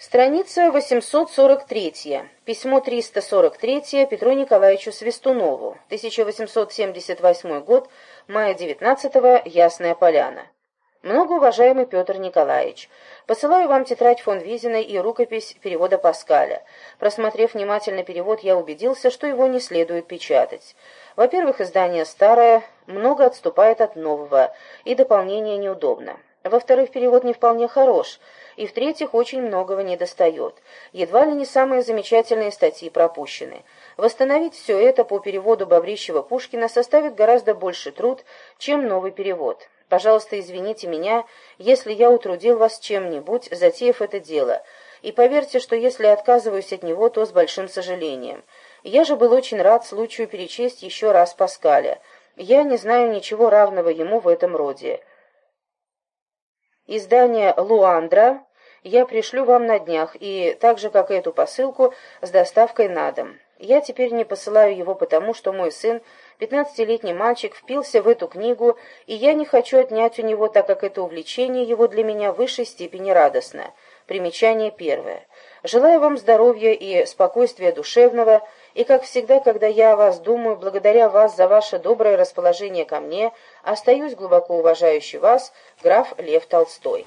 Страница 843. Письмо 343 Петру Николаевичу Свистунову. 1878 год. Мая 19 -го, Ясная Поляна. Многоуважаемый Петр Николаевич, посылаю вам тетрадь фон Визиной и рукопись перевода Паскаля. Просмотрев внимательно перевод, я убедился, что его не следует печатать. Во-первых, издание старое, много отступает от нового, и дополнение неудобно. Во-вторых, перевод не вполне хорош, и в-третьих, очень многого недостает. Едва ли не самые замечательные статьи пропущены. Восстановить все это по переводу Бобрищева-Пушкина составит гораздо больше труд, чем новый перевод. Пожалуйста, извините меня, если я утрудил вас чем-нибудь, затеяв это дело, и поверьте, что если отказываюсь от него, то с большим сожалением. Я же был очень рад случаю перечесть еще раз Паскаля. Я не знаю ничего равного ему в этом роде. Издание «Луандра» я пришлю вам на днях, и так же, как и эту посылку, с доставкой на дом. Я теперь не посылаю его потому, что мой сын, пятнадцатилетний мальчик, впился в эту книгу, и я не хочу отнять у него, так как это увлечение его для меня в высшей степени радостно. Примечание первое. Желаю вам здоровья и спокойствия душевного, и, как всегда, когда я о вас думаю, благодаря вас за ваше доброе расположение ко мне, остаюсь глубоко уважающий вас, граф Лев Толстой.